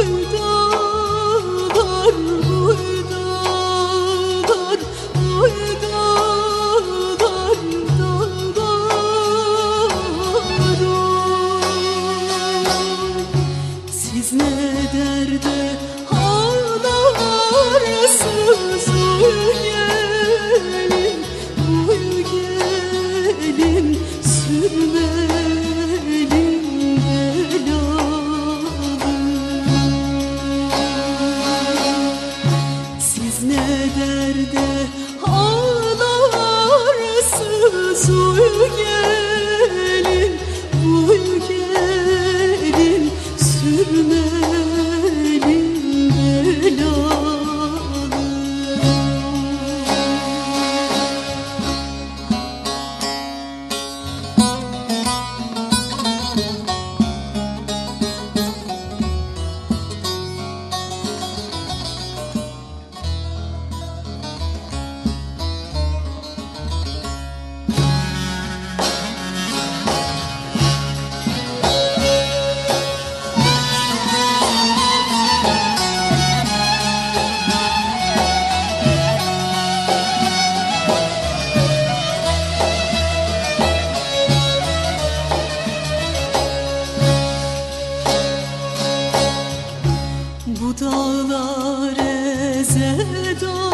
回头。Ağlar sızır gel dağlar ezedar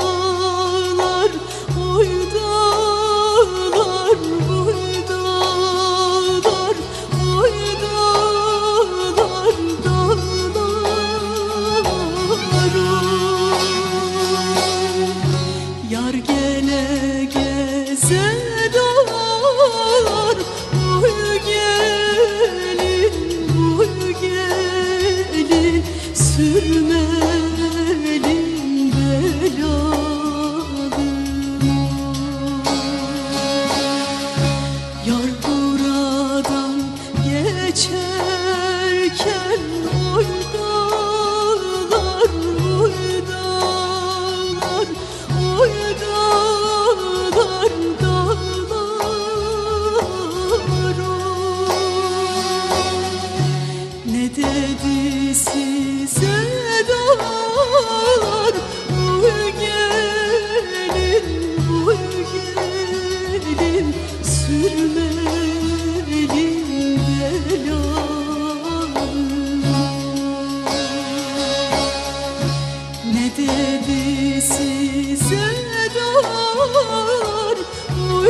sevdisi sever Bu